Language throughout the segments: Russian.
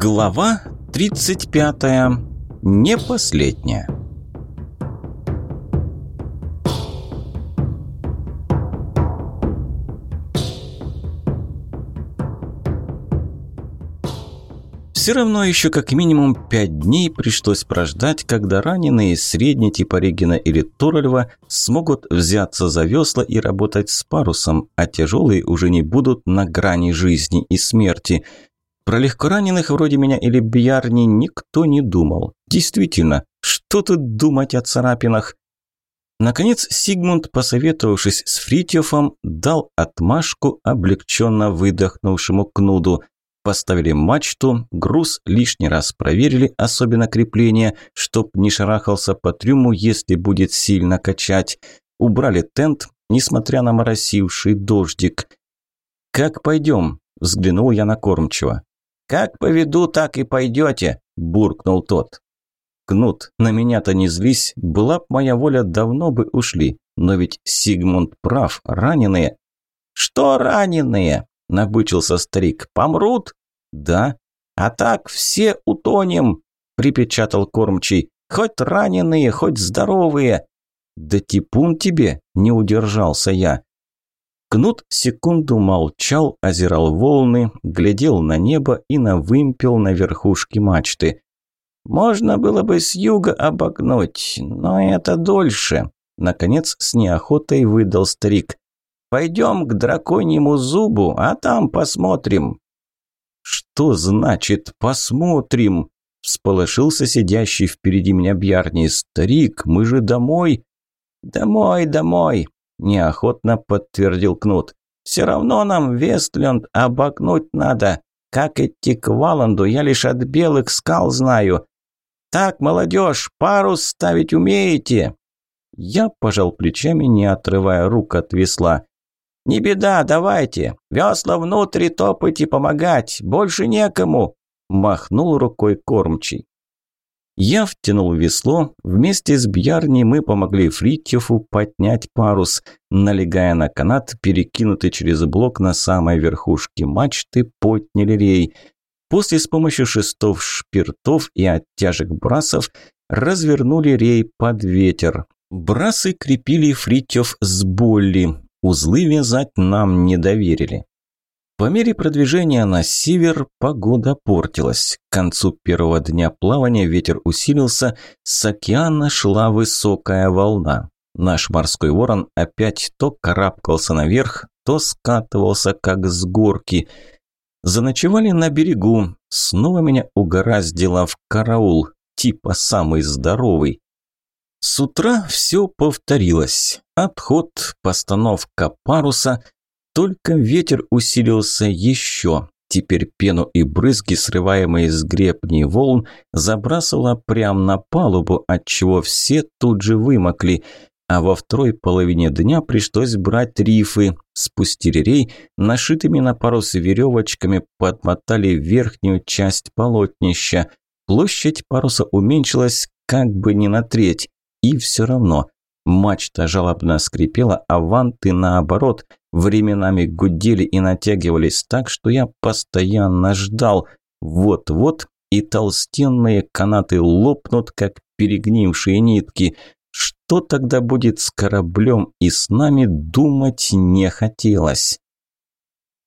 Глава 35. Не последняя. Все равно еще как минимум пять дней пришлось прождать, когда раненые средний типа Регина или Туральва смогут взяться за весла и работать с парусом, а тяжелые уже не будут на грани жизни и смерти – про легкораненых вроде меня или Бьярни никто не думал. Действительно, что тут думать о царапинах? Наконец Сигмунд, посоветовавшись с Фритьофом, дал отмашку облегченно выдохнувшему Кнуду. Поставили мачту, груз лишний раз проверили, особенно крепление, чтоб не шарахался по трюму, если будет сильно качать. Убрали тент, несмотря на моросивший дождик. «Как пойдем?» – взглянул я на кормчего. «Как поведу, так и пойдете», – буркнул тот. «Кнут, на меня-то не злись, была б моя воля, давно бы ушли. Но ведь Сигмунд прав, раненые». «Что раненые?» – набычился старик. «Помрут?» «Да». «А так все утонем», – припечатал кормчий. «Хоть раненые, хоть здоровые». «Да типун тебе!» – не удержался я. Кнут секунду молчал, озирал волны, глядел на небо и на вымпел на верхушке мачты. «Можно было бы с юга обогнуть, но это дольше», – наконец с неохотой выдал старик. «Пойдем к драконьему зубу, а там посмотрим». «Что значит «посмотрим»?» – всполошился сидящий впереди меня Бьярни. «Старик, мы же домой!» «Домой, домой!» Неохотно подтвердил Кнут. «Все равно нам Вестленд обогнуть надо. Как идти к Валанду, я лишь от белых скал знаю. Так, молодежь, парус ставить умеете?» Я пожал плечами, не отрывая рук от весла. «Не беда, давайте. Весла внутрь топать и помогать. Больше некому!» Махнул рукой кормчий. Я втянул весло. Вместе с Бьярни мы помогли Фритьефу поднять парус, налегая на канат, перекинутый через блок на самой верхушке мачты, подняли рей. После с помощью шестов шпиртов и оттяжек брасов развернули рей под ветер. Брасы крепили Фритьев с Болли. Узлы вязать нам не доверили. По мере продвижения на север погода портилась. К концу первого дня плавания ветер усилился, с океана шла высокая волна. Наш морской ворон опять то карабкался наверх, то скатывался, как с горки. Заночевали на берегу. Снова меня угораздило в караул, типа самый здоровый. С утра все повторилось. Отход, постановка паруса – только ветер усилился еще. Теперь пену и брызги, срываемые с гребней волн, забрасывало прямо на палубу, отчего все тут же вымокли. А во второй половине дня пришлось брать рифы. Спустили рей, нашитыми на парус веревочками подмотали верхнюю часть полотнища. Площадь паруса уменьшилась как бы не на треть. И все равно Мачта жалобно скрипела, а ванты, наоборот, временами гудели и натягивались так, что я постоянно ждал. Вот-вот и толстенные канаты лопнут, как перегнившие нитки. Что тогда будет с кораблем и с нами, думать не хотелось.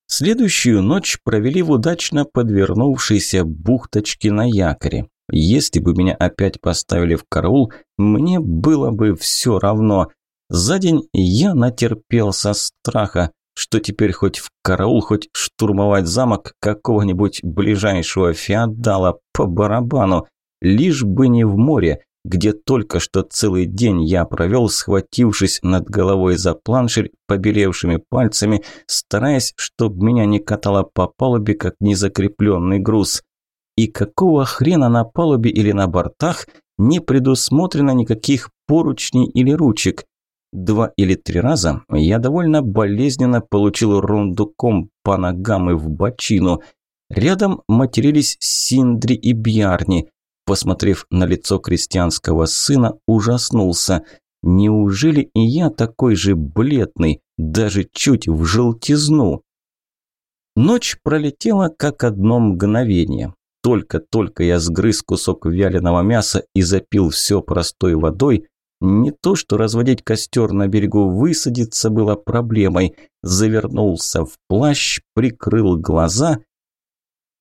Следующую ночь провели в удачно подвернувшейся бухточке на якоре. Если бы меня опять поставили в караул, мне было бы все равно. За день я натерпелся страха, что теперь хоть в караул, хоть штурмовать замок какого-нибудь ближайшего феодала по барабану, лишь бы не в море, где только что целый день я провел, схватившись над головой за планшерь побелевшими пальцами, стараясь, чтобы меня не катало по палубе, как незакрепленный груз. И какого хрена на палубе или на бортах не предусмотрено никаких поручней или ручек? Два или три раза я довольно болезненно получил рундуком по ногам и в бочину. Рядом матерились Синдри и Бьярни. Посмотрев на лицо крестьянского сына, ужаснулся. Неужели и я такой же бледный, даже чуть в желтизну? Ночь пролетела как одно мгновение. Только-только я сгрыз кусок вяленого мяса и запил все простой водой, не то что разводить костер на берегу, высадиться было проблемой. Завернулся в плащ, прикрыл глаза.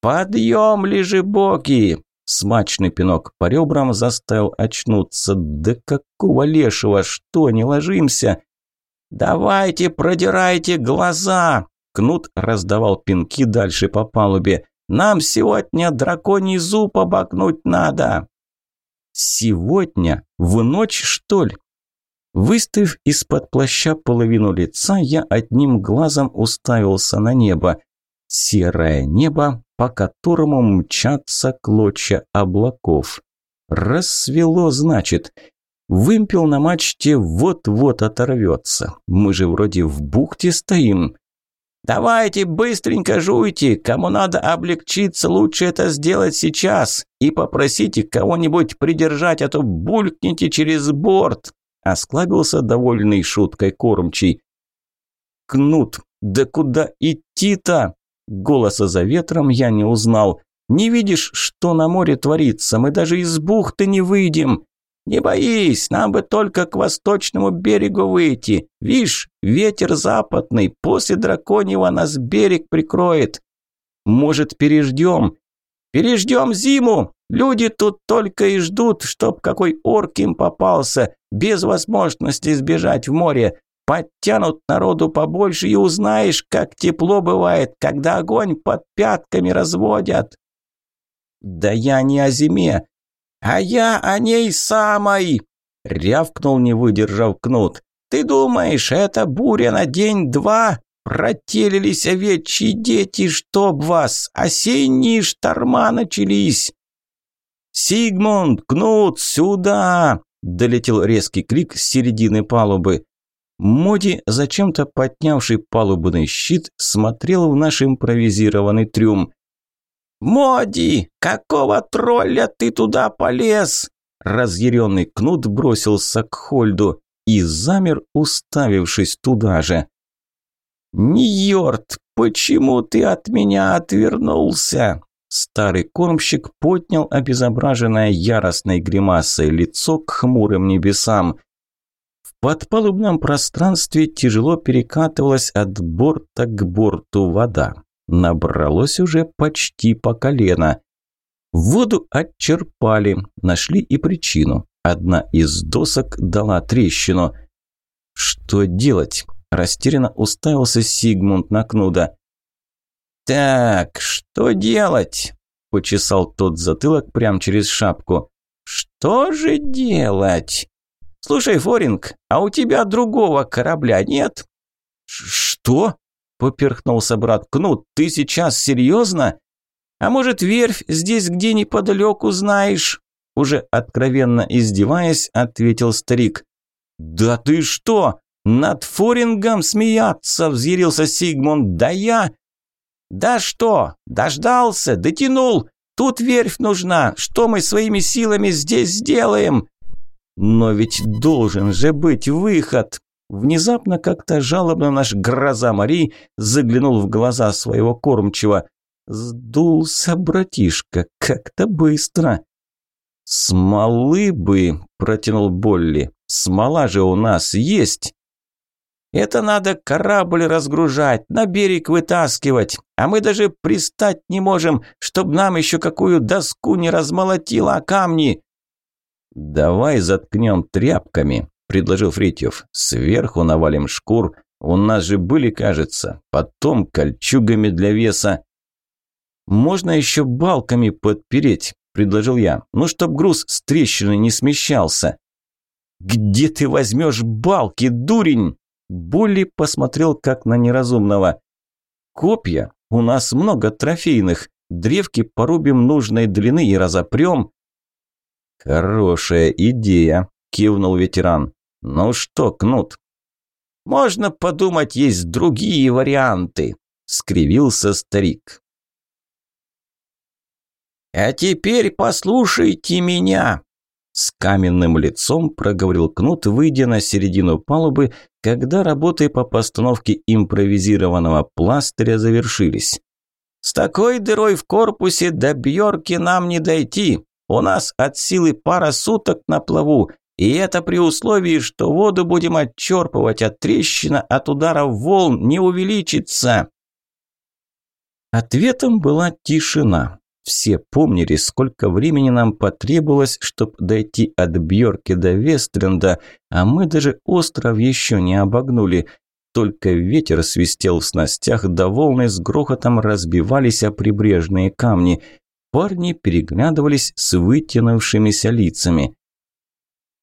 «Подъем, лежебоки!» Смачный пинок по ребрам заставил очнуться. «Да какого лешего? Что, не ложимся?» «Давайте, продирайте глаза!» Кнут раздавал пинки дальше по палубе. «Нам сегодня драконий зуб обогнуть надо!» «Сегодня? В ночь, что ли?» Выставив из-под плаща половину лица, я одним глазом уставился на небо. Серое небо, по которому мчатся клочья облаков. Рассвело, значит. Вымпел на мачте вот-вот оторвется. Мы же вроде в бухте стоим. «Давайте быстренько жуйте, кому надо облегчиться, лучше это сделать сейчас. И попросите кого-нибудь придержать, а то булькните через борт», – осклабился довольный шуткой кормчий. «Кнут, да куда идти-то?» Голоса за ветром я не узнал. «Не видишь, что на море творится? Мы даже из бухты не выйдем!» «Не боись, нам бы только к восточному берегу выйти. Вишь, ветер западный, после драконьего нас берег прикроет. Может, переждем?» «Переждем зиму! Люди тут только и ждут, чтоб какой орк им попался, без возможности сбежать в море. Подтянут народу побольше и узнаешь, как тепло бывает, когда огонь под пятками разводят. Да я не о зиме, а я о ней самой, рявкнул, не выдержав кнут. Ты думаешь, это буря на день-два? Протелились овечьи дети, чтоб вас, осенние шторма начались. «Сигмунд, Кнут, сюда!» – долетел резкий крик с середины палубы. Моди, зачем-то поднявший палубный щит, смотрел в наш импровизированный трюм. «Моди, какого тролля ты туда полез?» Разъяренный кнут бросился к Хольду и замер, уставившись туда же. «Ньорд, почему ты от меня отвернулся?» Старый кормщик поднял обезображенное яростной гримасой лицо к хмурым небесам – подпалубном пространстве тяжело перекатывалась от борта к борту вода. Набралось уже почти по колено. Воду отчерпали, нашли и причину. Одна из досок дала трещину. «Что делать?» – растерянно уставился Сигмунд на Кнуда. «Так, что делать?» – почесал тот затылок прямо через шапку. «Что же делать?» «Слушай, Форинг, а у тебя другого корабля нет?» «Что?» – поперхнулся брат. «Кнут, ты сейчас серьезно? А может, верфь здесь где неподалеку знаешь?» Уже откровенно издеваясь, ответил старик. «Да ты что? Над Форингом смеяться!» – взъярился Сигмунд. «Да я...» «Да что? Дождался? Дотянул? Тут верфь нужна. Что мы своими силами здесь сделаем?» Но ведь должен же быть выход. Внезапно как-то жалобно наш гроза Мари заглянул в глаза своего кормчего. Сдулся братишка, как-то быстро. «Смолы бы», – протянул Болли. «Смола же у нас есть». «Это надо корабль разгружать, на берег вытаскивать, а мы даже пристать не можем, чтобы нам еще какую доску не размолотило о камни». «Давай заткнем тряпками», – предложил Фритьев. «Сверху навалим шкур. У нас же были, кажется. Потом кольчугами для веса». «Можно еще балками подпереть», – предложил я. «Ну, чтоб груз с трещины не смещался». «Где ты возьмешь балки, дурень?» Булли посмотрел как на неразумного. «Копья? У нас много трофейных. Древки порубим нужной длины и разопрем. «Хорошая идея», – кивнул ветеран. «Ну что, Кнут?» «Можно подумать, есть другие варианты», – скривился старик. «А теперь послушайте меня!» С каменным лицом проговорил Кнут, выйдя на середину палубы, когда работы по постановке импровизированного пластыря завершились. С такой дырой в корпусе до Бьорки нам не дойти. У нас от силы пара суток на плаву, и это при условии, что воду будем отчерпывать, а трещина от ударов волн не увеличится. Ответом была тишина. Все помнили, сколько времени нам потребовалось, чтобы дойти от Бьорки до Вестренда, а мы даже остров еще не обогнули. Только ветер свистел в снастях, да волны с грохотом разбивались о прибрежные камни. Парни переглядывались с вытянувшимися лицами.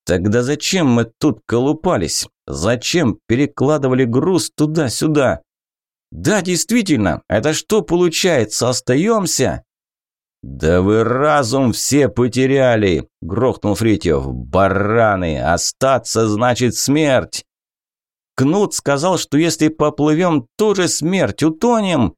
«Тогда зачем мы тут колупались? Зачем перекладывали груз туда-сюда?» «Да, действительно, это что получается, остаемся?» «Да вы разум все потеряли!» – грохнул Фритьев. «Бараны! Остаться значит смерть!» Кнут сказал, что если поплывем, тоже смерть, утонем.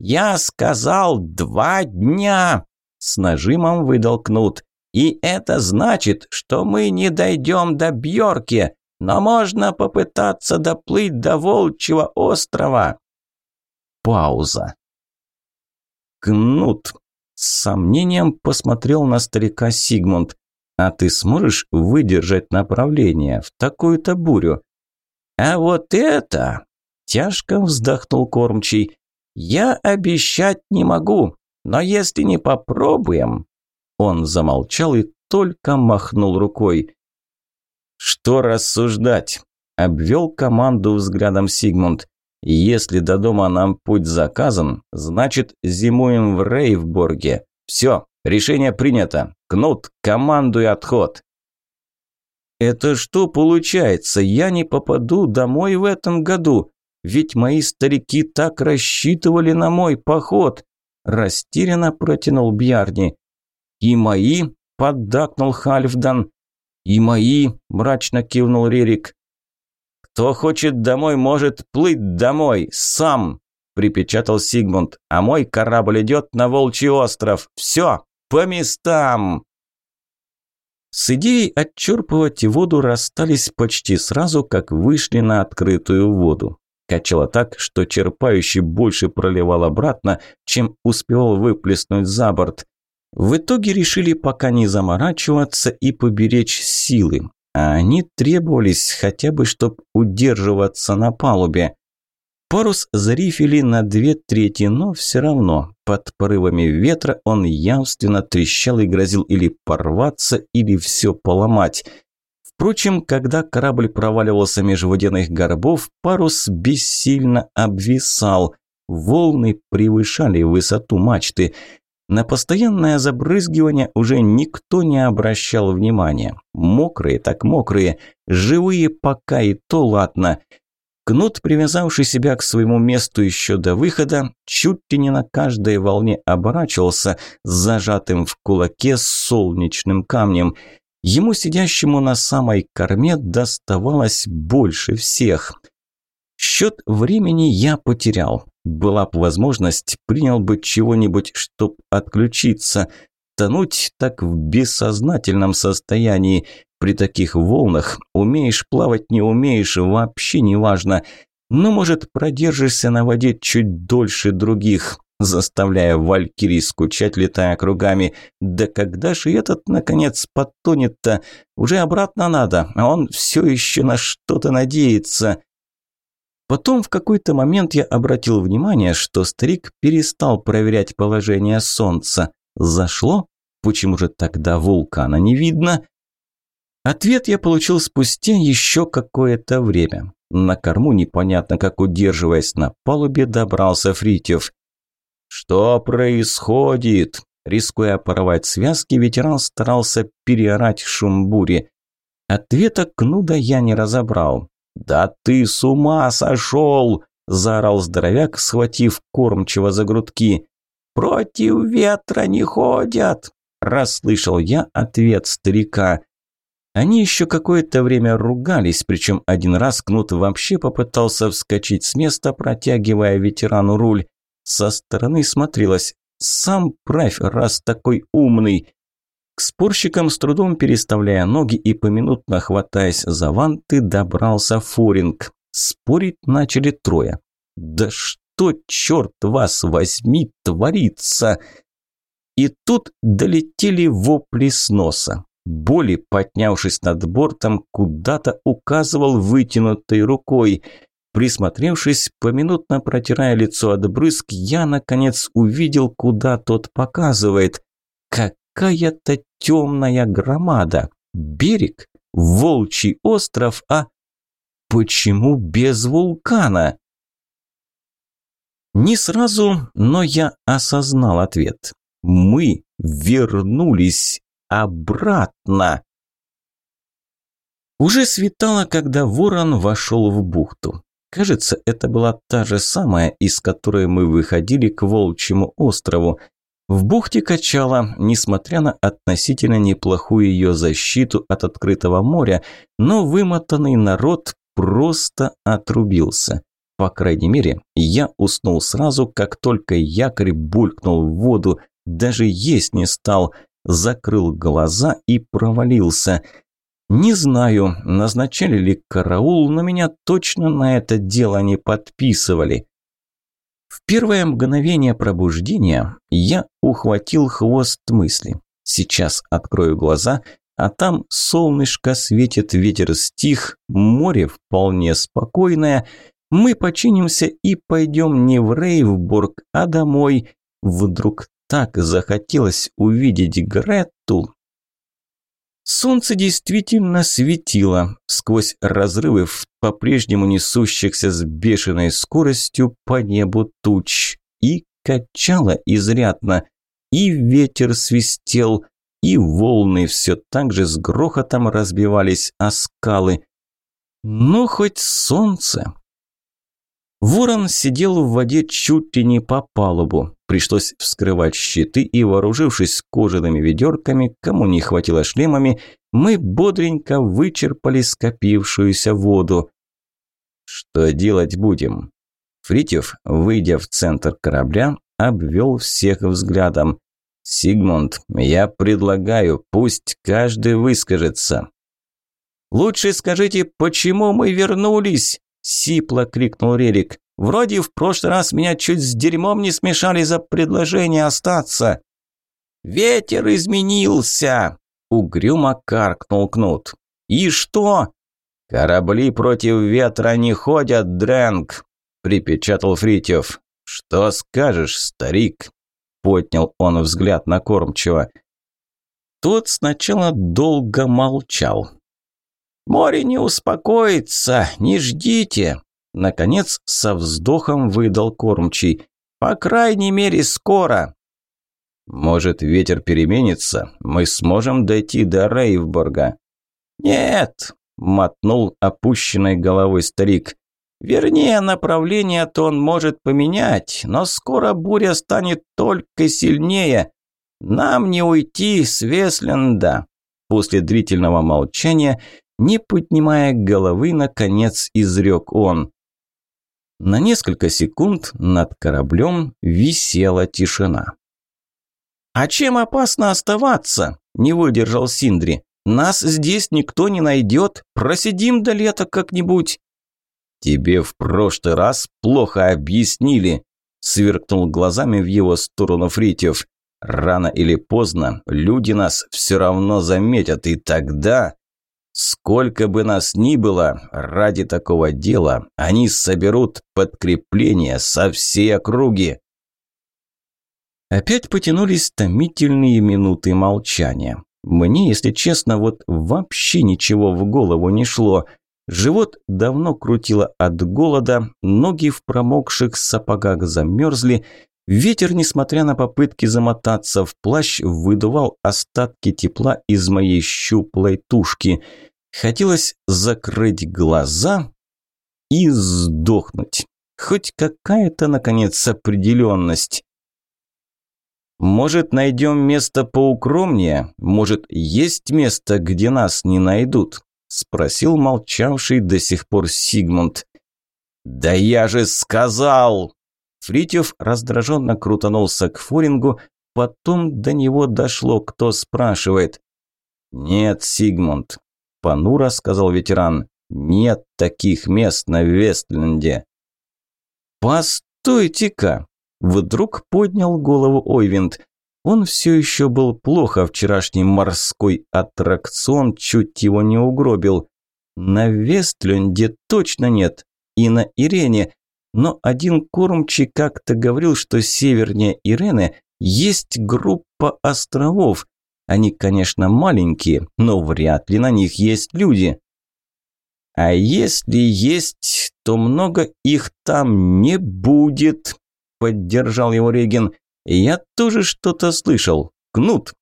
Я сказал два дня, с нажимом выдал Кнут. И это значит, что мы не дойдем до Бьорки, но можно попытаться доплыть до Волчьего острова. Пауза. Кнут с сомнением посмотрел на старика Сигмунд. «А ты сможешь выдержать направление в такую-то бурю?» «А вот это...» – тяжко вздохнул кормчий. «Я обещать не могу, но если не попробуем...» Он замолчал и только махнул рукой. «Что рассуждать?» – обвел команду взглядом Сигмунд. «Если до дома нам путь заказан, значит, зимуем в Рейвборге. Все, решение принято. Кнут, командуй отход!» Это что получается? Я не попаду домой в этом году? Ведь мои старики так рассчитывали на мой поход. Растерянно протянул Бьярни. И мои, поддакнул Хальфдан. И мои, мрачно кивнул Рерик. Кто хочет домой, может плыть домой, сам, припечатал Сигмунд. А мой корабль идет на Волчий остров. Все, по местам. С идеей отчерпывать воду расстались почти сразу, как вышли на открытую воду. Качало так, что черпающий больше проливал обратно, чем успевал выплеснуть за борт. В итоге решили пока не заморачиваться и поберечь силы, а они требовались хотя бы, чтобы удерживаться на палубе. Парус зарифили на две трети, но все равно под порывами ветра он явственно трещал и грозил или порваться, или все поломать. Впрочем, когда корабль проваливался меж водяных горбов, парус бессильно обвисал. Волны превышали высоту мачты. На постоянное забрызгивание уже никто не обращал внимания. Мокрые так мокрые, живые пока и то ладно – Кнут, привязавший себя к своему месту еще до выхода, чуть ли не на каждой волне оборачивался с зажатым в кулаке солнечным камнем. Ему, сидящему на самой корме, доставалось больше всех. Счет времени я потерял. Была бы возможность, принял бы чего-нибудь, чтоб отключиться. Тонуть так в бессознательном состоянии. При таких волнах умеешь плавать, не умеешь, вообще не важно. Но, может, продержишься на воде чуть дольше других, заставляя валькирий скучать, летая кругами. Да когда же этот, наконец, потонет-то? Уже обратно надо, а он все еще на что-то надеется. Потом в какой-то момент я обратил внимание, что старик перестал проверять положение солнца. Зашло? Почему же тогда вулкана не видно? Ответ я получил спустя еще какое-то время. На корму, непонятно как удерживаясь на палубе, добрался Фритьев. «Что происходит?» Рискуя порвать связки, ветеран старался переорать шум бури. Ответа Кнуда я не разобрал. «Да ты с ума сошел!» – заорал здоровяк, схватив кормчиво за грудки. «Против ветра не ходят!» – расслышал я ответ старика. Они еще какое-то время ругались, причем один раз Кнут вообще попытался вскочить с места, протягивая ветерану руль. Со стороны смотрелось «Сам правь, раз такой умный!» К спорщикам с трудом переставляя ноги и поминутно хватаясь за ванты, добрался Форинг. Спорить начали трое. «Да что черт вас возьми, творится? И тут долетели вопли с носа. Боли, поднявшись над бортом, куда-то указывал вытянутой рукой. Присмотревшись, поминутно протирая лицо от брызг, я, наконец, увидел, куда тот показывает. Какая-то темная громада. Берег, Волчий остров, а почему без вулкана? Не сразу, но я осознал ответ. Мы вернулись обратно. Уже светало, когда ворон вошел в бухту. Кажется, это была та же самая, из которой мы выходили к Волчьему острову. В бухте качало, несмотря на относительно неплохую ее защиту от открытого моря, но вымотанный народ просто отрубился. По крайней мере, я уснул сразу, как только якорь булькнул в воду, даже есть не стал, закрыл глаза и провалился. Не знаю, назначали ли караул, но меня точно на это дело не подписывали. В первое мгновение пробуждения я ухватил хвост мысли. Сейчас открою глаза, а там солнышко светит, ветер стих, море вполне спокойное. Мы починимся и пойдем не в Рейвбург, а домой. Вдруг так захотелось увидеть Гретту, Солнце действительно светило сквозь разрывы в по-прежнему несущихся с бешеной скоростью по небу туч и качало изрядно, и ветер свистел, и волны все так же с грохотом разбивались о скалы. Ну, хоть солнце. Ворон сидел в воде чуть ли не по палубу. Пришлось вскрывать щиты и, вооружившись кожаными ведерками, кому не хватило шлемами, мы бодренько вычерпали скопившуюся воду. «Что делать будем?» Фритьев, выйдя в центр корабля, обвел всех взглядом. «Сигмунд, я предлагаю, пусть каждый выскажется». «Лучше скажите, почему мы вернулись?» Сипло крикнул Рерик. «Вроде в прошлый раз меня чуть с дерьмом не смешали за предложение остаться». «Ветер изменился!» Угрюмо каркнул Кнут. «И что?» «Корабли против ветра не ходят, Дрэнк!» Припечатал Фритьев. «Что скажешь, старик?» Поднял он взгляд на кормчего. Тот сначала долго молчал, «Море не успокоится, не ждите!» Наконец, со вздохом выдал кормчий. «По крайней мере, скоро!» «Может, ветер переменится? Мы сможем дойти до Рейвборга?» «Нет!» – мотнул опущенной головой старик. «Вернее, направление-то он может поменять, но скоро буря станет только сильнее. Нам не уйти с Весленда!» После длительного молчания не поднимая головы, наконец изрек он. На несколько секунд над кораблем висела тишина. «А чем опасно оставаться?» – не выдержал Синдри. «Нас здесь никто не найдет. Просидим до лета как-нибудь». «Тебе в прошлый раз плохо объяснили», – сверкнул глазами в его сторону Фритьев. «Рано или поздно люди нас все равно заметят, и тогда...» Сколько бы нас ни было, ради такого дела они соберут подкрепление со всей округи. Опять потянулись томительные минуты молчания. Мне, если честно, вот вообще ничего в голову не шло. Живот давно крутило от голода, ноги в промокших сапогах замерзли, Ветер, несмотря на попытки замотаться в плащ, выдувал остатки тепла из моей щуплой тушки. Хотелось закрыть глаза и сдохнуть. Хоть какая-то, наконец, определенность. Может, найдем место поукромнее? Может, есть место, где нас не найдут? Спросил молчавший до сих пор Сигмунд. «Да я же сказал!» Фритьев раздраженно крутанулся к Форингу, потом до него дошло, кто спрашивает. «Нет, Сигмунд», – понуро сказал ветеран, – «нет таких мест на Вестленде». «Стойте-ка!» Вдруг поднял голову Ойвинд. Он все еще был плохо, вчерашний морской аттракцион чуть его не угробил. На Вестлюнде точно нет, и на Ирене, но один кормчий как-то говорил, что севернее Ирены есть группа островов. Они, конечно, маленькие, но вряд ли на них есть люди. А если есть, то много их там не будет, поддержал его Реген. Я тоже что-то слышал. Кнут.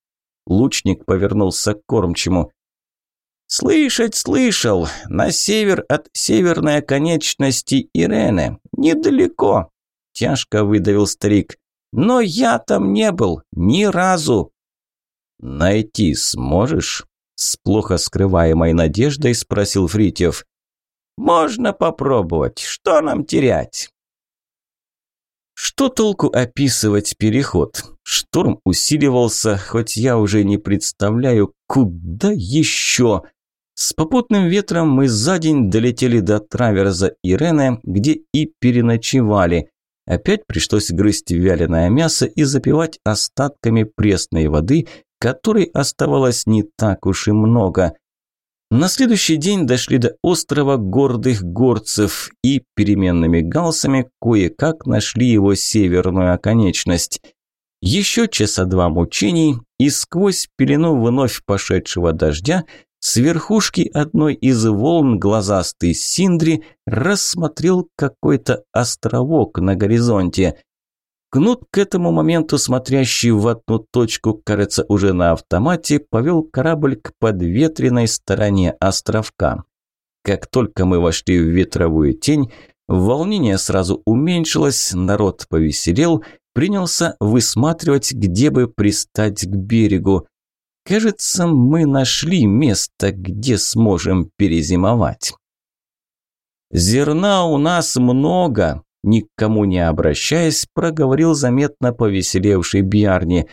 Лучник повернулся к кормчему. «Слышать слышал. На север от северной оконечности Ирены. Недалеко», – тяжко выдавил старик. «Но я там не был. Ни разу». «Найти сможешь?» – с плохо скрываемой надеждой спросил Фритьев. «Можно попробовать. Что нам терять?» Что толку описывать переход? Шторм усиливался, хоть я уже не представляю, куда еще. С попутным ветром мы за день долетели до траверза Ирены, где и переночевали. Опять пришлось грызть вяленое мясо и запивать остатками пресной воды, которой оставалось не так уж и много. На следующий день дошли до острова гордых горцев и переменными галсами кое-как нашли его северную оконечность. Еще часа два мучений, и сквозь пелену вновь пошедшего дождя с верхушки одной из волн глазастый Синдри рассмотрел какой-то островок на горизонте. Кнут к этому моменту, смотрящий в одну точку, кажется, уже на автомате, повел корабль к подветренной стороне островка. Как только мы вошли в ветровую тень, волнение сразу уменьшилось, народ повеселел, принялся высматривать, где бы пристать к берегу. Кажется, мы нашли место, где сможем перезимовать. «Зерна у нас много», Никому не обращаясь, проговорил заметно повеселевший Бьярни.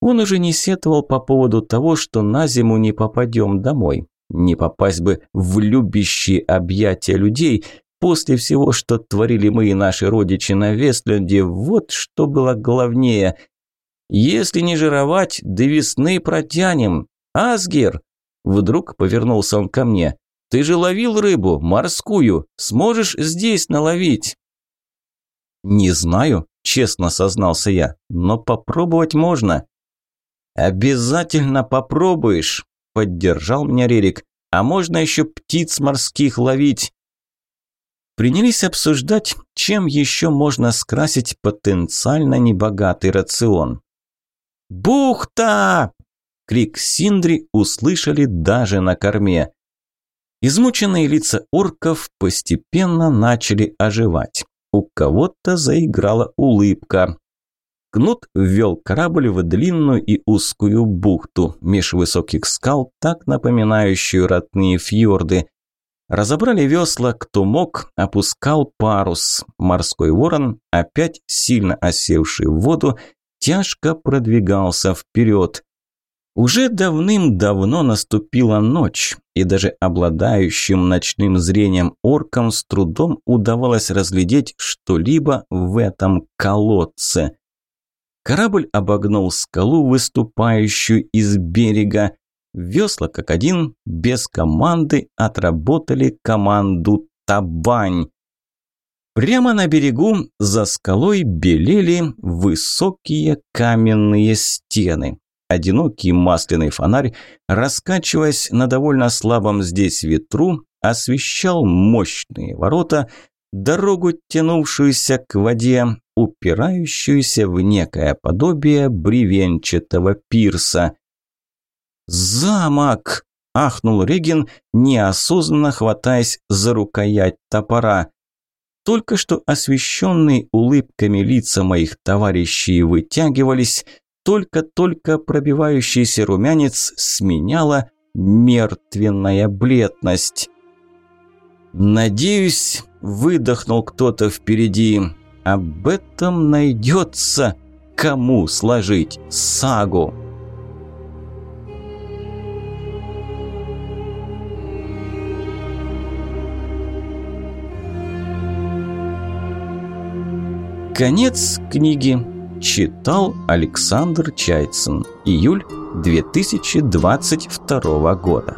Он уже не сетовал по поводу того, что на зиму не попадем домой. Не попасть бы в любящие объятия людей после всего, что творили мы и наши родичи на Вестленде, вот что было главнее. Если не жировать, до весны протянем. Асгер! Вдруг повернулся он ко мне. Ты же ловил рыбу, морскую. Сможешь здесь наловить? «Не знаю», – честно сознался я, – «но попробовать можно». «Обязательно попробуешь», – поддержал меня Рерик. «А можно еще птиц морских ловить». Принялись обсуждать, чем еще можно скрасить потенциально небогатый рацион. «Бухта!» – крик Синдри услышали даже на корме. Измученные лица орков постепенно начали оживать. У кого-то заиграла улыбка. Кнут ввел корабль в длинную и узкую бухту, меж высоких скал, так напоминающую родные фьорды. Разобрали весла, кто мог, опускал парус. Морской ворон, опять сильно осевший в воду, тяжко продвигался вперед. Уже давным-давно наступила ночь, и даже обладающим ночным зрением оркам с трудом удавалось разглядеть что-либо в этом колодце. Корабль обогнул скалу, выступающую из берега. Весла, как один, без команды отработали команду «Табань». Прямо на берегу за скалой белели высокие каменные стены. Одинокий масляный фонарь, раскачиваясь на довольно слабом здесь ветру, освещал мощные ворота, дорогу, тянувшуюся к воде, упирающуюся в некое подобие бревенчатого пирса. «Замок!» – ахнул Регин, неосознанно хватаясь за рукоять топора. Только что освещенные улыбками лица моих товарищей вытягивались, только-только пробивающийся румянец сменяла мертвенная бледность. «Надеюсь», – выдохнул кто-то впереди, – «об этом найдется, кому сложить сагу». Конец книги. Читал Александр Чайцин. Июль 2022 года.